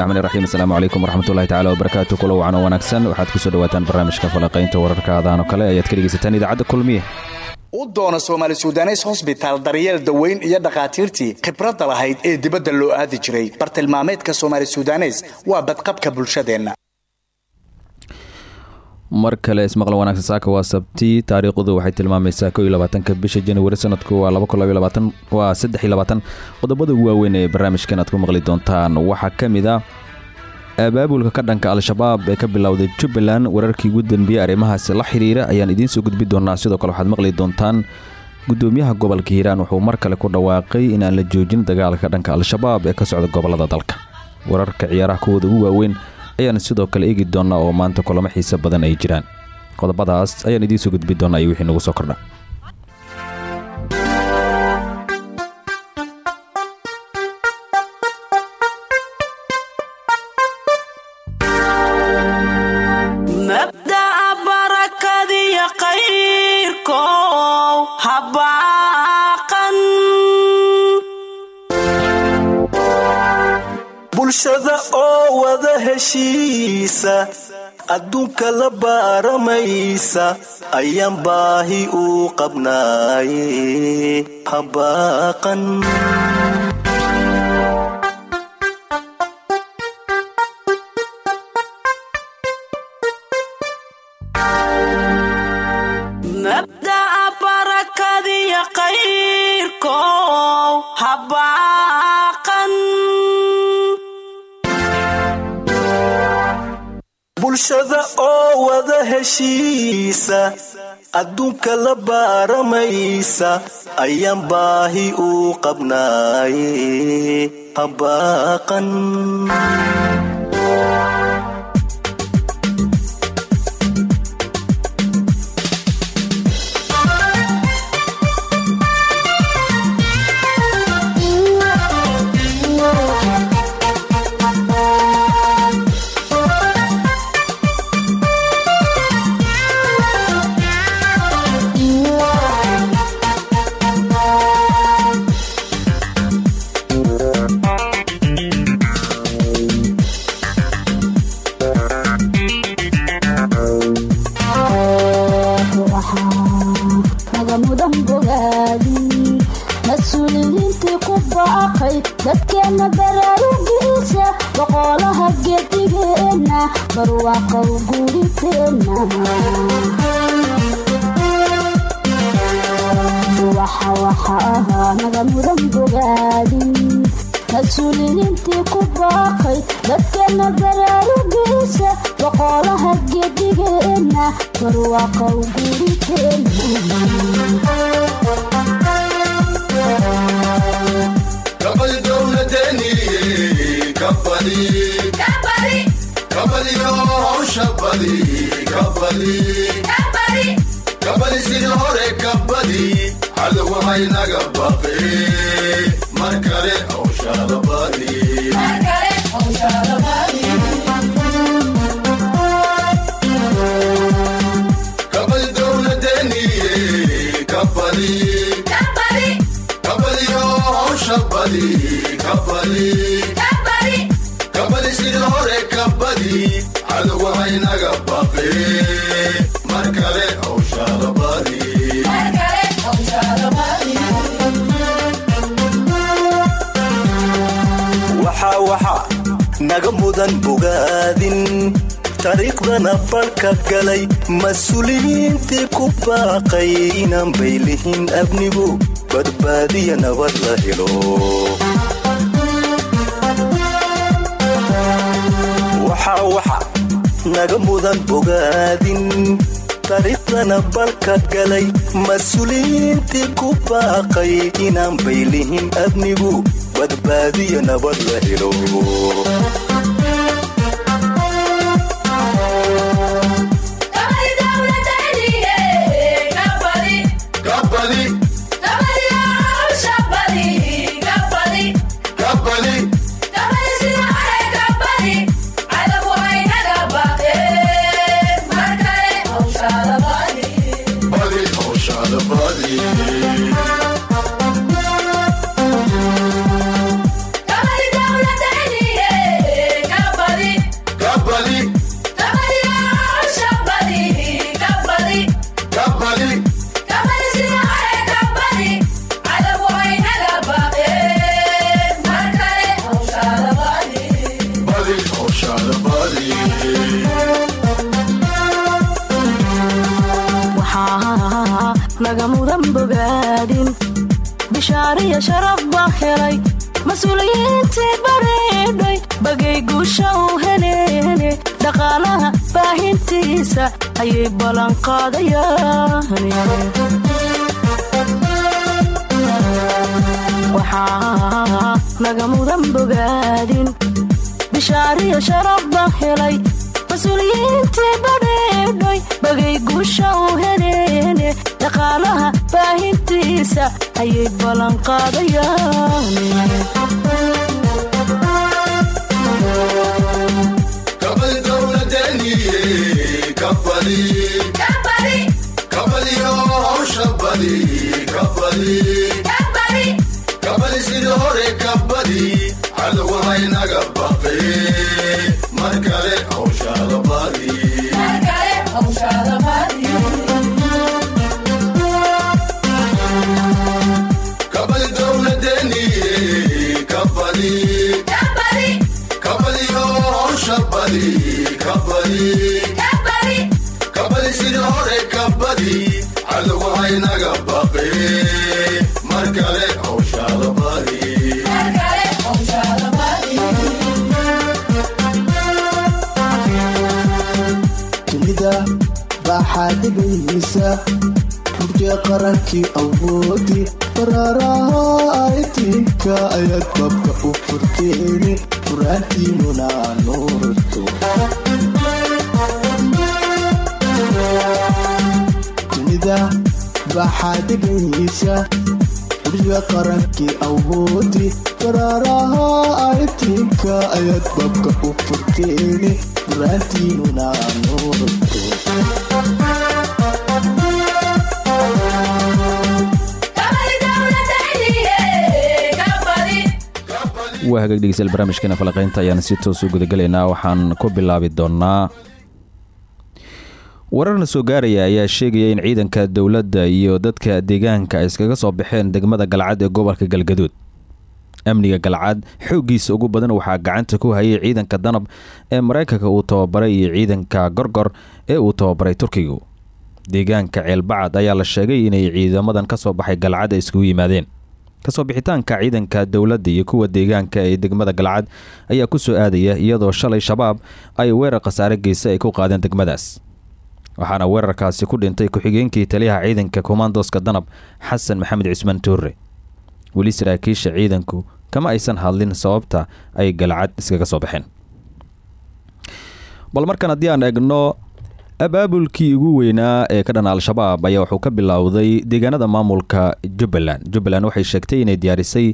bismillahi raxiim asalaamu calaykum waraxmatullahi tacala wabarakaatu kula wacan oo wanaagsan. Waxaad ku soo dhawaataan barnaamijka falaqaynta wararka adaan oo kale ayaad ka dhegaysataan idaacadda kulmiye. U doona soomaali sudanes hosbitaal daryeel daweyn iyo dhakhaatiirtii khibradda lahayd ee dibadda loo aadi jiray. Bartilmaameedka soomaali sudanes waa badqabka bulshadeenna mar kale ismaqlan wanaagsan saaka waa sabti. Taariikhdu waxay tilmaamaysaa ko iyo bisha januari sanadku waa waa saddex iyo labaatan. Qodobada ugu waaweyn ee barnaamijkan aad ku maqli doontaan. Waxaa ka mid ah abaabulka ka dhanka al-shabaab ee ka bilowday jubbaland wararkii ugu danbeeyey arrimahaasi la xiriira ayaan idiin soo gudbi doonaa sidoo kale waxaad maqli doontaan gudoomiyaha gobolka hiiraan. Wuxuu mar kale ku dhawaaqay inaan la joojin dagaalka dhanka al-shabaab ee ka socda gobollada dalka. Wararka ciyaaraha kuwooda ugu waaweyn ayaan sidoo kale eegi doonaa oo maanta kulamo xiise badan ay jiraan. Qodobadaas ayaan idiin soo gudbi doonaa iyo wixii nagu soo kordha bulshada oo wada heshiisa adduunka la baaramaysa ayaan baahi u qabnaaye habaaqan heshiisa adduunka la baaramaysa ayaan baahi u qabnaaye habaaqan waxa ahaa naga mudan bogaadin mas'uuliyiintii ku baaqay dadkeena baraarugiisa boqolaha geedigeena barwaaqow guuriteena kabadi sidii hore kabadi cadowahaynaga baqe mar kale awshaalabadi kabadi dowladeniye kabadi kabadiyo hawshabadi kabadi kabadi mar kale waxa waxa naga mudan bogaadin taariikhdana balka galay mas'uuliyiintii ku baaqay. Inaan baylihin abnigu badbaadiya nabad la helo waxa naga mudan bogaadin taariikhdana balka galay mas'uuliyiintii ku baaqay inaan baylihin abnigu badbaadiya nabad la helo naga mudan bogaadin bishaariya sharaf baa helay mas'uuliyiintii bareedhay bagay guusha u heleene dhaqaalaha baahintiisa ayay ballanqaadayaan waxaa naga mudan bogaadin bishaariya sharaf baa helay mas'uuliyiintii bahe badheedhay bagay guusha u heleene dhaqaalaha baahintiisa ayay ballanqaadayaan sida hore kabali cadow haynaga baqe mar kale hawshaada baaxaa dhigaysa hurje qarankii awoodi baraaraha aytiinka ayaad babka u furteeni quraantiinuna nuurto dunida baaxaa dhigaysa hurje qarankii awoodi baraaraha aytiinka ayaad babka u furteeni quraantiinuna nuurto waa hagaag dhegeystayaal barnaamijkeena falaqaynta ayaan si toos u gudagelaynaa waxaan ku bilaabi doonaa wararna soo gaaraya ayaa sheegaya in ciidanka dowladda iyo dadka deegaanka ay iskaga soo baxeen degmada galcad ee gobolka galgaduud. Amniga galcad xooggiisa ugu badan waxaa gacanta ku hayay ciidanka danab ee maraykanka uu tababaray iyo ciidanka gorgor ee uu tababaray turkigu. Deegaanka ceelbacad ayaa la sheegay inay ciidamadan ka soo baxay galcad ay iskugu yimaadeen ka soo bixitaanka ciidanka dowladda iyo kuwa deegaanka ee degmada galcad ayaa ku soo aadaya iyadoo shalay shabaab ay weerar khasaare geysa ay ku qaadeen degmadaas. Waxaana weerarkaasi ku dhintay ku-xigeenkii taliyaha ciidanka komandoska danab xasan maxamed cismaan tuure weli saraakiisha ciidanku kama aysan hadlin sababta ay galcad iskaga soo baxeen. Bal markan haddii aan eegno abaabulkii ugu weynaa ee ka dhan al-shabaab ayaa wuxuu ka bilowday deegaanada maamulka jubbaland. Jubbaland waxay sheegtay inay diyaarisay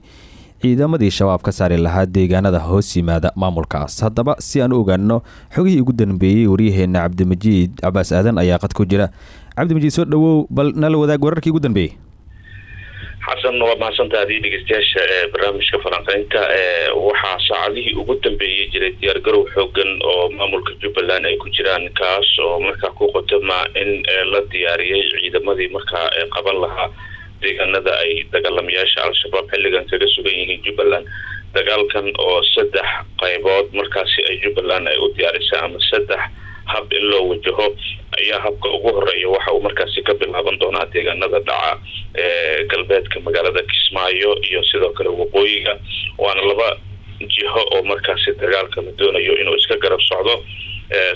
ciidamadii shabaab ka saari lahaa deegaanada hoos yimaada maamulkaas. Haddaba si aan u ogaano xogihii ugu dambeeyey waryaheena cabdimajiid cabaas aadan ayaa qad ku jira. Cabdimajiid soo dhawow bal nala wadaag wararkii ugu dambeeyey xasan waa mahadsantaha adii dhegeystayaasha ee barnaamijka falanqeynta ee waxaa saacadihii ugu dambeeyey jiray diyaargarow xoogan oo maamulka jubbaland ay ku jiraan kaas oo markaa ku qotoma in la diyaariyey ciidamadii markaa qaban lahaa deegaanada ay dagaalamayaasha al-shabaab xilligan kaga sugan yihiin jubbaland. Dagaalkan oo saddex qaybood markaasi ay jubbaland ay u diyaarisay ama saddex hab in loo wajaho ayaa habka ugu horreeya waxa uu markaasi ka bilaaban doonaa deegaanada dhaca ee galbeedka magaalada kismaayo iyo sidoo kale waqooyiga. Waana laba jiho oo markaasi dagaalka la doonayo inuu iska garab socdo.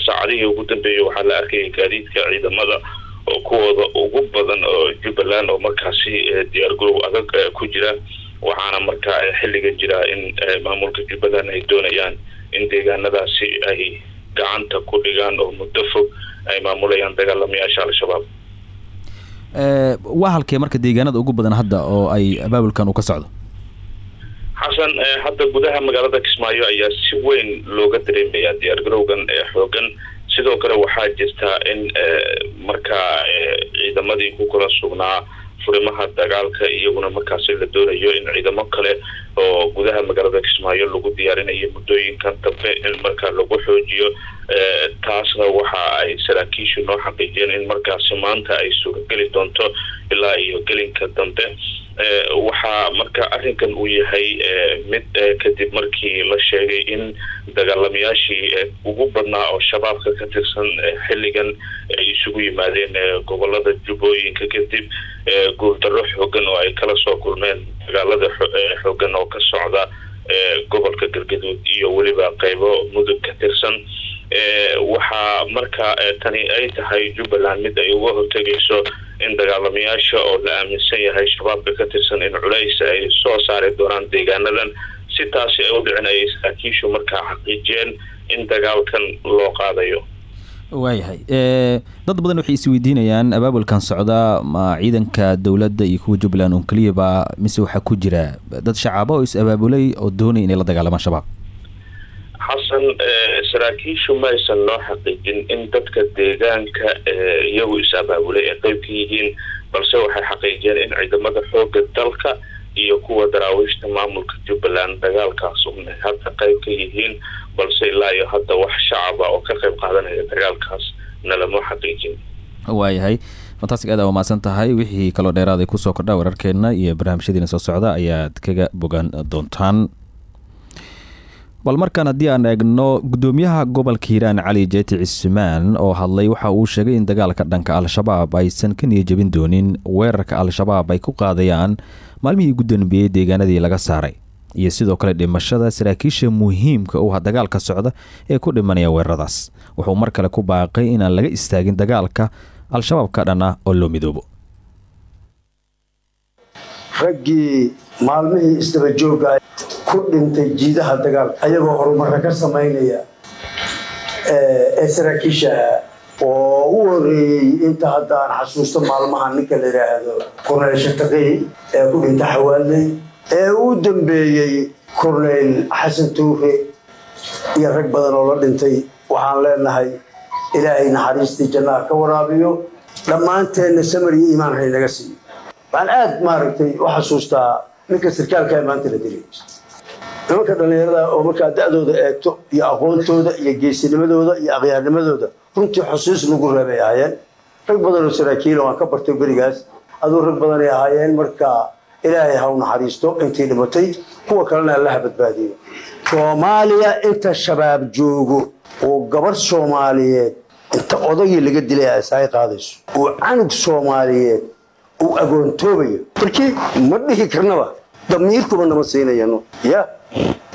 Saacadihii ugu dambeeyey waxaa la arkayay gaadiidka ciidamada oo kuwooda ugu badan oo jubbaland oo markaasi diyaargarow adag ku jira. Waxaana markaa xilligan jira in maamulka jubbaland ay doonayaan in deegaanadaasi ay gacanta ku dhigaan oo muddo fog ay maamulayaan dagaalamayaasha al-shabaab waa halkee marka deegaanada ugu badan hadda oo ay abaabulkan uu ka socdo? Xasan hadda gudaha magaalada kismaayo ayaa si weyn looga dareemayaa diyaargarowgan ee xoogan. Sidoo kale waxaa jirta in markaa ciidamadii ku kala sugnaa furimaha dagaalka iyaguna markaasi la doonayo in ciidamo kale oo gudaha magaalada kismaayo lagu diyaarinayo muddooyinkan dambe in markaa lagu xoojiyo taasna waxa ay saraakiishu noo xaqiijiyeen in markaasi maanta ay sugageli doonto ilaa iyo gelinka dambe. Waxaa marka arrinkan uu yahay mid kadib markii la sheegay in dagaalamayaashii ugu badnaa oo shabaabka ka tirsan xilligan ay isugu yimaadeen gobollada jubbooyinka kadib guuldarro xoogan oo ay kala soo kulmeen dagaalada xoogan oo ka socda gobolka galgaduud iyo weliba qeybo mudug ka tirsan. Waxaa marka tani ay tahay jubbaland mid ay uga hortegayso in dagaalamayaasha oo la aaminsan yahay shabaabka ka tirsan in culays ay soo saari doonaan deegaanadan. Si taasi ay u dhicin ayay saraakiishu markaa xaqiijiyeen in dagaalkan loo qaadayo waayahay. Dad badan waxay isweydiinayaan abaabulkan socda ma ciidanka dowladda iyo kuwa jubbaland un keliyaba mise waxaa ku jira? Dad shacaaba oo is abaabulay oo doonaya inay la dagaalamaan shabaab. Xasan saraakiishu ma aysan noo xaqiijin in dadka deegaanka iyagu is abaabulay ay qeyb ka yihiin balse waxay xaqiijiyeen in ciidamada xooga dalka iyo kuwa daraawiishta maamulka jubbaland dagaalkaas una hadda qeyb ka yihiin balse ilaa iyo hadda wax shacaba oo ka qeyb qaadanaya dagaalkaas nalama xaqiijin. Waayahay fantastic aad aa umahadsan tahay. Wixii kaloo dheeraaday ku soo kordha wararkeena iyo barnaamijyadiina soo socda ayaad kaga bogan doontaan. Bal markaan haddii aan eegno gudoomiyaha gobolka hiiraan cali jeeti cismaan oo hadlay waxa uu sheegay in dagaalka dhanka al-shabaab aysan ka niyajabin doonin weerarka al-shabaab ay ku qaadayaan maalmihii ugu danbeeyey deegaanadii laga saaray iyo sidoo kale dhimashada saraakiisha muhiimka u ah dagaalka socda ee ku dhimanaya weeraradaas. Wuxuu mar kale ku baaqay inaan laga istaagin dagaalka al-shabaab ka dhan oo loo midoobo. Raggii maalmihii isdabajooga ku dhintay jiidaha dagaalka ayagoo horumarka ka samaynaya ee saraakiisha oo u horeeyey inta hadda aan xasuusto maalmaha ninka la yidhaahdo korneyl shataqii ee ku dhintay xawaaley ee u dambeeyey korneyl xasan tuure iyo rag badan oo la dhintay waxaan leenahay ilaahay naxariistii jannaha ka waraabiyo. Dhammaanteenna samar iyo iimaan haynaga siiyo. Waxaan aada maaragtay u xasuustaa ninka sarkaalkaa maanta la dilay. Nimanka dhallinyarada oo markaa da-dooda eegto iyo aqoontooda iyo geesinimadooda iyo akhyaarnimadooda runtii xusuus lagu reebay ahaayeen. Rag badan oo saraakiila waan ka bartay berigaas aduu rag badanay ahaayeen marka ilaahay ha u naxariisto intii dhimatay kuwa kalena allaha badbaadiyo soomaaliya inta shabaab joogo oo gabarh soomaaliyeed inta odagii laga dilay asaay qaadayso oo canug soomaaliyeed uu agoontoobayo. Markii ma dhihi karnaba damiirkuba nama siinayano. Ya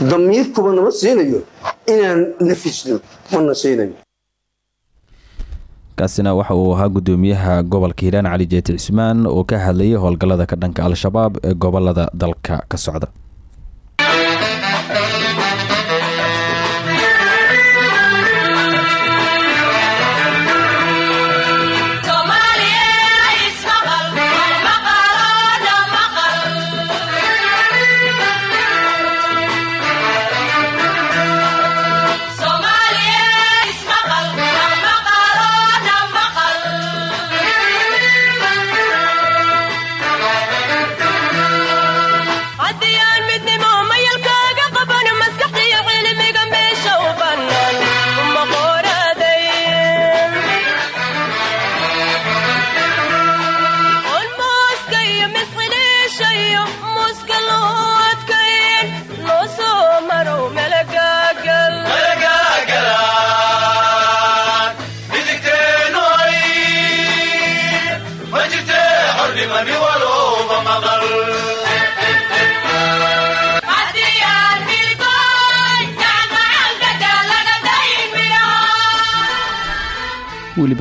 damiirkuba nama siinayo inaan nafisno mana siinayo kaasina waxa uu ahaa gudoomiyaha gobolka hiiraan cali jeeti cismaan oo ka hadlayay howlgallada ka dhanka al-shabaab ee gobollada dalka ka socda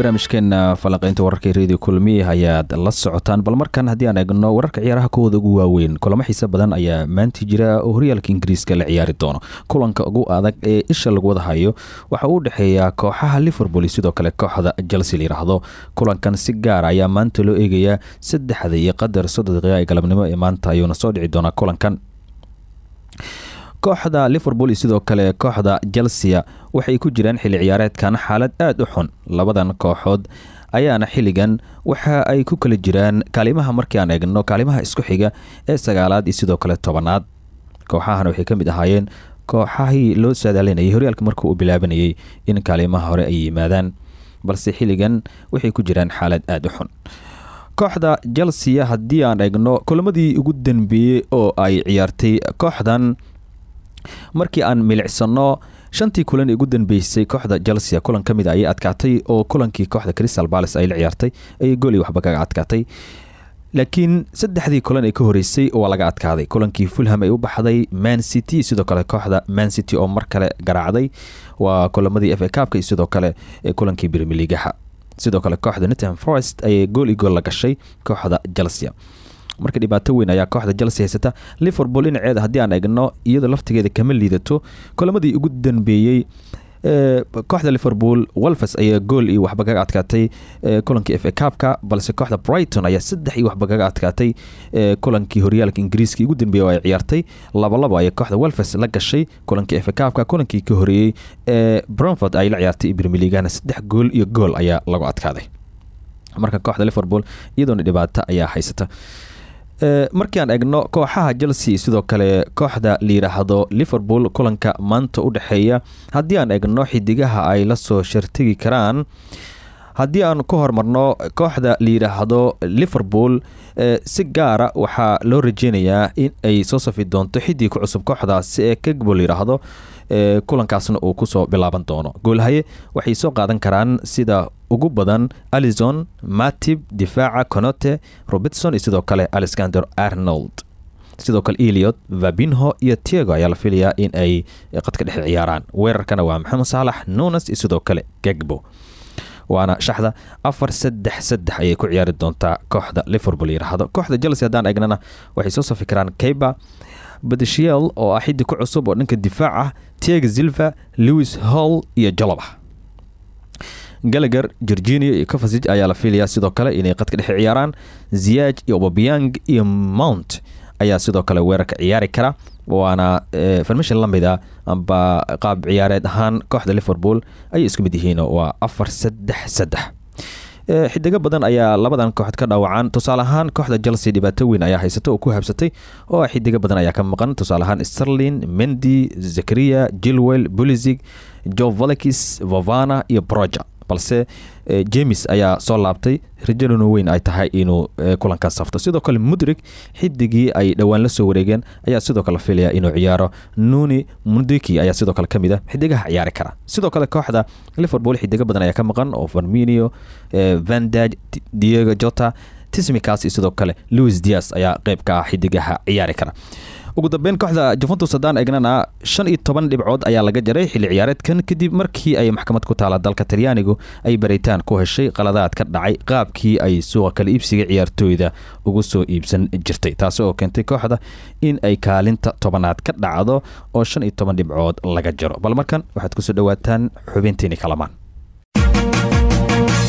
barnaamijkeena falanqeynta wararka redio kulmiya ayaad la socotaan. Bal markan haddii aan eegno wararka ciyaaraha kuwooda ugu waaweyn kulamo xiise badan ayaa maanti jira oo horyaalka ingiriiska la ciyaari doono. Kulanka ugu adag ee isha lagu wada hayo waxa uu dhexeeyaa kooxaha liverpool sidoo kale kooxda chelsea layidhaahdo kulankan si gaara ayaa maanta loo eegayaa saddexda iyo qadar soddon daqiiqa ee galabnimo ee maanta ayuuna soo dhici doonaa kulankan kooxda liverpool iyo sidoo kale kooxda chelsea waxay ku jiraan xilli ciyaareedkan xaalad aada u xun. Labadan kooxood ayaana xilligan waxa ay ku kala jiraan kaalimaha markii aan eegno kaalimaha isku xiga ee sagaalaad iyo sidoo kale tobanaad. Kooxahan waxay ka mid ahaayeen kooxahii loo saadaalinayay horyaalka markuu uu bilaabanayay in kaalimaha hore ay yimaadaan. Balse xilligan waxay ku jiraan xaalad aada u xun. Kooxda chelsea haddii aan eegno kulamadii ugu danbeeyey oo ay ciyaartay kooxdan markii aan milicsano shantii kulan ee ugu danbeysay kooxda chelsea kulan ka mid a ayay adkaatay oo kulankii kooxda crystal palace ay la ciyaartay ayay gooli waxba kaga adkaatay. Laakiin saddexdii kulan ee ka horeysay waa laga adkaaday. Kulankii fulham ay u baxday man city sidoo kale kooxda man city oo mar kale garaacday waa kulamadii f a kaabka sidoo kale kulankii brimier ligaha sidoo kale kooxda nottingham forest ayay gool iyo gool la gashay kooxda chelsea marka dhibaato weyn ayaa kooxda chelsea haysata liverpool dhinaceeda haddii aan eegno iyadoo laftigeeda kama liidato. Kulamadii ugu danbeeyey kooxda liverpool wolfes ayaa gool iyo waxba kaga adkaatay. Kulankii f a kaabka balse kooxda brighton ayaa saddex iyo waxba kaga adkaatay. Kulankii horyaalka ingiriiska ugu dambeeyey ay ciyaartay labalabo ayay kooxda wolfes la gashay. Kulankii f a kaabka kulankii ka horeeyey ee bromford ay la ciyaartay premier leagana saddex gool iyo gool ayaa lagu adkaaday. Marka kooxda liverpool iyadoona dhibaato ayaa haysata markii aan egno kooxaha chelsea sidoo kale kooxda la yidhaahdo liverpool kulanka maanta u dhexeeya haddii aan egno xidigaha ay la soo shartegi karaan haddii aan ku hormarno kooxda la yidhaahdo liverpool si gaara waxaa loo rajeynayaa in ay soo safi doonto xidig ku cusub kooxdaasi ee kegbo la yidhaahdo kulankaasna uu ku soo bilaaban doono. Goolhaye waxay soo qaadan karaan sida ugu badan alison matib difaaca conote robertson iyo sidoo kale alexander arnold. Sidoo kale eliot vabinho iyo tiago ayaa la filayaa in ay qadka dhexe ciyaaraan. Weerarkana waa maxamed saalax nunes iyo sidoo kale gegbo waana shaxda afar saddex saddex ayay ku ciyaari doontaa kooxda liverpool yidhaahdo kooxda chelsea haddaan egnana waxay soo safi karaan kayba badishiel oo ah xiddig ku cusub oo dhanka difaac ah tiaga zilva lewis hall iyo joloba galager virginia iyo covasig ayaa la filayaa. Sidoo kale inay qadka dhexe ciyaaraan ziyaaj iyo obabiang iyo mount ayaa sidoo kale weerarka ciyaari kara waana farmashin la mid a amba qaab ciyaareed ahaan kooxda liverpool ayay isku mid yihiin waa afar saddex saddex. Xidigo badan ayaa labadan kooxood ka dhaawacaan tusaale ahaan kooxda chelsea dhibaato weyn ayaa haysata oo ku habsatay oo xidigo badan ayaa ka maqan. Tusaale ahaan sterlin mendy zakaria jilwell bulizig jo volekis vovana iyo broja balse james ayaa soo laabtay rajaluna weyn ay tahay inuu kulankaas safto sidoo kale mudrig xidigii ay dhowaan la soo wareegeen ayaa sidoo kale filaya inuu ciyaaro. Nuni mundiki ayaa sidoo kale ka mid a xidigaha ciyaari kara. Sidoo kale kooxda liverpool xidigo badan ayaa ka maqan oo farminio vandaj diego jota tismikaas iyo sidoo kale louis dias ayaa qeyb ka ah xidigaha ciyaari kara ugu dambeyn kooxda juventus haddaan egnana shan iyo toban dhibcood ayaa laga jaray xilli ciyaareedkan kadib markii ay maxkamad ku taala dalka talyaanigu ay baritaan ku heshay qaladaad ka dhacay qaabkii ay suuqa kala iibsiga ciyaartooyda ugu soo iibsan jirtay taasi oo keentay kooxda in ay kaalinta tobanaad ka dhacdo oo shan iyo toban dhibcood laga jaro. Bal markan waxaad ku soo dhawaataan xubintiini kalamaan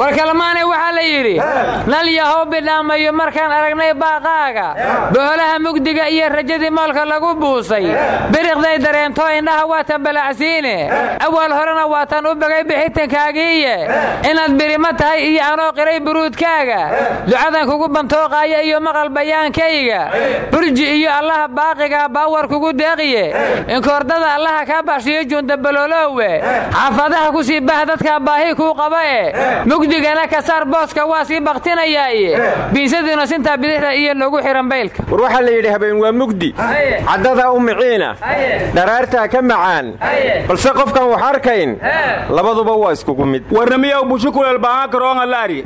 war kalmaane waxaa la yidhi nal yahow bidhaamayo markaan aragnay baaqaaga boholaha mugdiga iyo rajadii moolka lagu buusay. Biriqday dareento indhaha waatan balacsiine awal horena waatan u bagay bixitankaagiiye. Inaad birima tahay iyo anoo qiray buruudkaaga. Ducadan kugu bantooqaaya iyo maqal bayaankayga. Burji iyo allaha baaqiga baawar kugu deeqiye. Inkoordada allaha kaa baxshiyo juundabalooloowe xaafadaha ku sii bah dadkaa baahi kuu qaba mugdigana ka saar booska waa sii baktinayaaye biisadiina sintaa bidixda iyo nagu xihan baylka. War waxaa la yidhi habeen waa mugdi. Caddadaa u miciina. Dharaartaa ka macaan. Balse qofkan wax arkayn labaduba waa iskugu mid warnamiyaw bushukuleel baaha karoonga laari.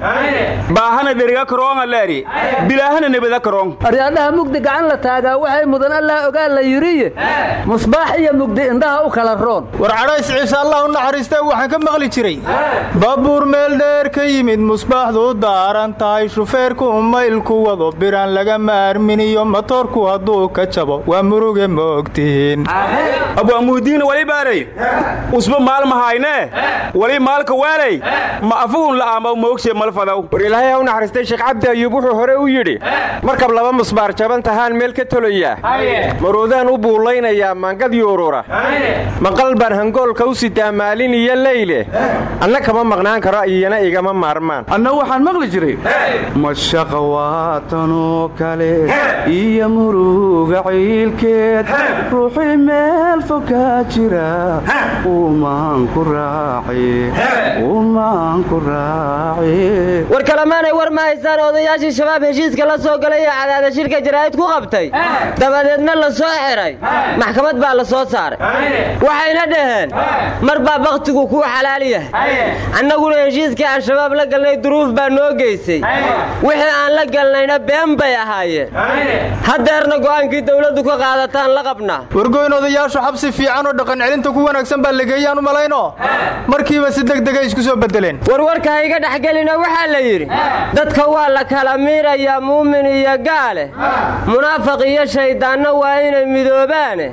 Baahana dheriga karoonga laari. Bilaahana nebada karoong aryaadhaha mugdi gacan la taagaa waxay mudan allaa ogaa la yidhiye musbaax iyo mugdi indhaha u kala roon. War cadhays ciise allah u naxariista waxaan ka maqli jiray. Baabuur meel dheer ka yimid musbaaxdu daaran tahay shufeerku maylku wado biraan laga maarminiyo matoorku hadduu ka jabo waa muruge ma ogtihiin abwaamuhdiin wali baaray? Usba maalmahaynee wali maalka waalay? Ma afuhun la'aama moogshe malfadaw war ilaahay ha u naxariistay sheekh cabdi ayuub wuxuu hore u yidhi markab laba musbaar jaban tahaan meel ka tolayaa maroodaan u buullaynayaa maangad yuurura maqal baan hangoolka u sitaa maalin iyo leyle anna kama maqnaan karo iyana igama maarmaan. Anna waxaan maqli jiray. Mashaqa waatanoo kale iyo muruga ciilkeed. Ruuxii meel fokaa jira. Umaan ku raaci. War kalemaanay war ma haystaan odayaashii shabaab heshiiska la soo galay ee cadaada shirka jaraa'id ku qabtay. Dabadeedna la soo xiray maxkamad baa la soo saaray. Waxayna dhaheen mar baa bakhtigu kuu xalaal yahay annaguna heshiiskii aan shabaab la galnay duruuf baa noo geysay. Wixii aan la galnayna been bay ahaayeen haddeerna go'aankii dawladdu ka qaadataan la qabnaa wargoyn odayaashu xabsi fiican oo dhaqan celinta ku wanaagsan baa lageeyaan u malayno markiiba si degdegay isku soo bedeleen warwarka ha iga dhexgelina waxaa la yidhi dadka waa la kala miirayaa muumin iyo gaale. Munaafaq iyo shayddaanna waa inay midoobaane.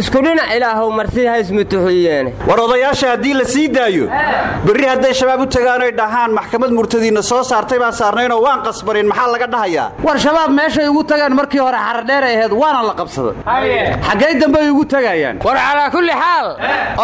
Isku dhinac ilaahow marsi ha ismutuxiyeene war odayaasha haddii la sii daayo berri hadday shabaab u tagaanoy dhahaan maxkamad murtadiinna soo saartay baan saarnaynoo waan qasbanin maxaa laga dhahayaa? War shabaab meeshay ugu tagaan markii hore xaradheeray ahayd waana la qabsaday. Xaggay dambe ay ugu tagayaan. War calaa kulli xaal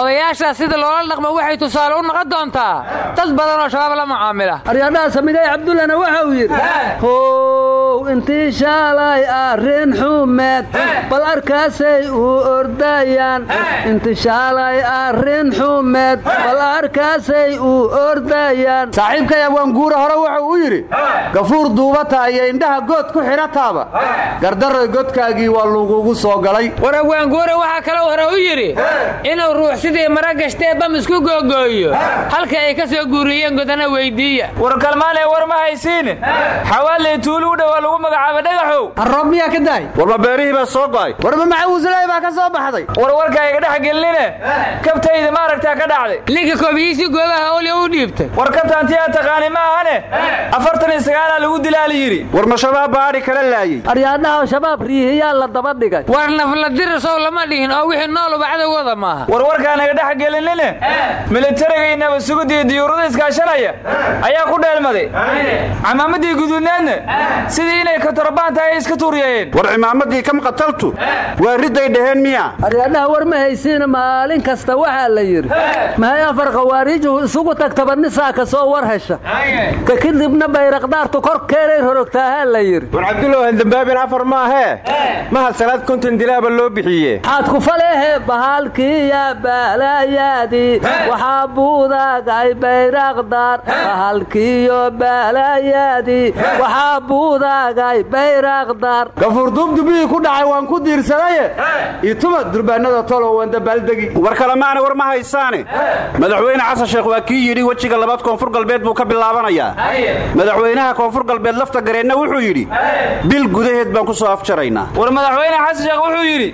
odayaashaas sida loola dhaqmo waxay tusaale u noqon doontaa. Dad badan oo shabaab la mucaamila aryadhaha samigay cabdullana waxa uu yidhi how intii shaalay arrin xumeed bal arkaasay u ordayaan. Inti shaalay arrin xumeed bal arkaasay u ordayaan saaxiibkay abwaanguura hore wuxuu u yidhi gafuur duubata iyo indhaha good ku xidhataaba gardarray godkaagii waa lagugu soo galay. War abwaanguura waxaa kaloo hore u yidhi inuu ruux sidii mara gashtee bam isku googooyo halka ay ka soo guuriyeen godana weyddiiya war kalmaanee war ma haysiin. Xawaaley tuuli u dhowaa lagu magacaaba dhagaxow. Arroob miyaa ka daay? Warma beerihii baa soo go'ay warma macawisley baa ka soo baxday? Warwarka iga dhex gelinine kabtayda ma aragtaa ka dhacday. Linka koobiyiisii goobaha olya u dhiibtay war kabtaantiyaa taqaani ma ahane? Afartan iyo sagaalaa lagu dilaa la yidhi. War ma shabaab baadhi kala laayey aryaadhaha shabaab riihiyaa la daba dhigay. War nafla dirisow lama dhihin oo wixii nooluba cadowgooda maaha. Warwarkaan iga dhex gelinine? Militariga iyo nabadsugudiiyo diyuurada iskaashanaya ayaa ku dheelmaday camaamadii guduudneedna sidii inay katorobaan tahay ay iska tuuriyayeen war cimaamadii kam qataltu? Waa ridday dhaheen miya. Aryaadhaha war ma haysiina maalin kasta waxaa la yidhi. Mahay afar khawaariiju isugu tagtaba nisaa ka soo war hesha ka kadibna bayraqdaartu korkeeray rorogtaahaa la yidhi. War cabdullaw handambaabin afar maahee maha salaad konton dilaaba loo bixiye. Xaad ku faleehe bahalkiya baalayaadii waxaa buudaagay bayraqdaar bahalkiyo baalayaadii waxaa buudaagay bayraqdaar. Gafuurduubdubihii ku dhacay waan ku diirsadaye ituma durbaanada tolo waan dabaaldegi war kalemaana war ma haysaane. Madaxweyne xasan sheekh waa kii yidhi wejiga labaad koonfur galbeed buu ka bilaabanayaa. Madaxweynaha koonfur galbeed lafta gareenna wuxuu yidhi bil gudaheed baan ku soo afjaraynaa war madaxweyne xasan sheekh wuxuu yidhi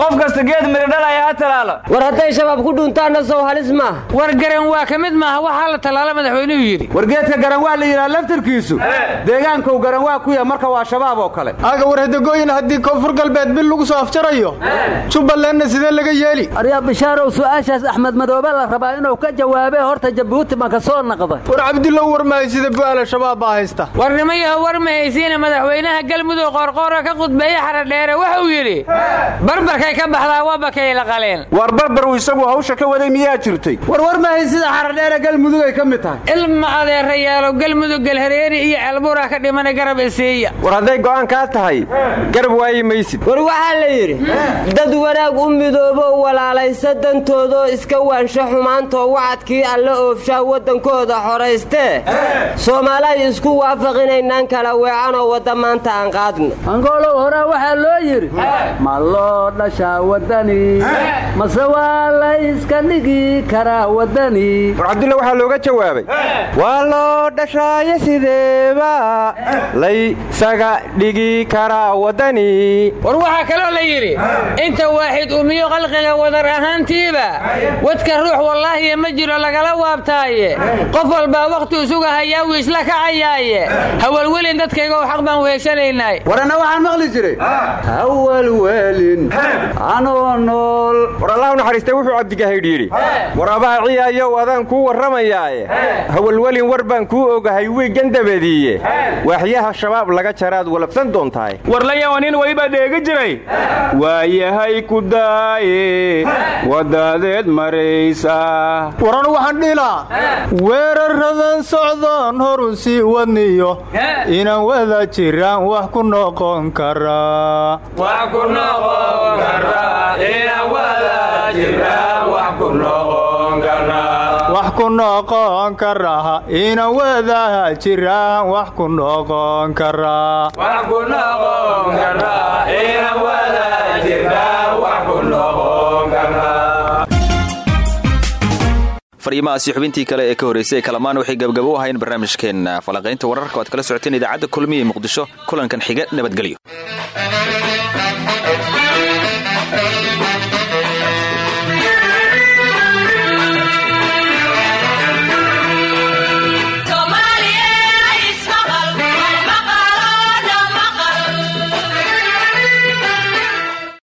qof kasta geed miridhalaya ha talaala war hadday shabaab ku dhuntaanna sow halis maaha war garan waa ka mid maaha waxaa la tallaala madaxweynuhu yidhi. War geedka garan waa la yidhaha laftirkiisu deegaankou garan waa ku yaha marka waa shabaab oo kale. Aga war hadagooyin haddii koonfur galbeed bil lagu soo afjarayo jubbalandna sidee laga yeeli? Aryaa bishaarow su'aashaas axmed madoobe la rabaa inuu ka jawaabe horta jabuuti ma ka soo naqday war cabdillow war mahay sida bu'aala shabaab baa haysta. War nimayaho war ma haysiina madaxweynaha galmudug qoorqoora ka khudbeeye xaradheere wuxuu yidhi barbarkay ka baxdaa wabakay la qaleen. War barbaru isagu hawsha ka waday miyaa jirtay? War war mahay sida xaradheere galmudug ay ka mid tahay. Ilma adeerayaalo galmudug galhareeri iyo ceelbuura ka dhimana garab isiiya war hadday go'aan kaa tahay garab waayi maysid. War waxaa la yidhi dad wanaag u midoobo walaalaysa dantoodoo iska waansha xumaantoo wacadkii alla oofshaa waddankooda xoraystee soomaaliay isku waafaq inaynaan kala weecanoo wadda maanta aan qaadno. Angoolow horaa waxaa loo yidhi ma loo dhashaa waddani mase waa la iska dhigi karaa waddani. War cabdulla waxaa looga jawaabay waa loo dhashaayo sideeba lay saga dhigi karaa waddani. War waxaa kaloo la yidhi inta waaxid umiyo qalqiga wadar ahaantiiba wadka ruux wallaahiya ma jiro lagala waabtaaye. Qof walbaa wakhti isuga hayaa wuu isla kacayaaye. Hawalwelin dadkaygow xaq baan weeshanaynay warana waxaan maqli jiray. Hawalwelin anoo nool. War allah u naxariistay wuxuu cabdigahaydh yidhi. Waraabaha ciyaayow adaan kuu warramayaaye. Hawalwelin war baan kuu ogahay wiiggan dabadiiye waaxyaha shabaab laga jaraad walabsan doontahay warlayawa nin weliba dheegi jiray. Waayahay ku daaye wadaadeed maraysa. Waran waxaan dhilaa weeraradan socdoon horu sii wadniyo. Inaan wada jiraan wax ku noqon karaa wax ku noqon karaha inaan wada jiraan wax ku noqon karaa fariimahaasi xubintii kale ee ka horreysay ee kalamaan waxay gabgabo u ahayn barnaamijkeenna falanqaynta wararka o ad kala socoteen idaacadda kulmiya ee muqdisho kulankan xiga nabadgelyo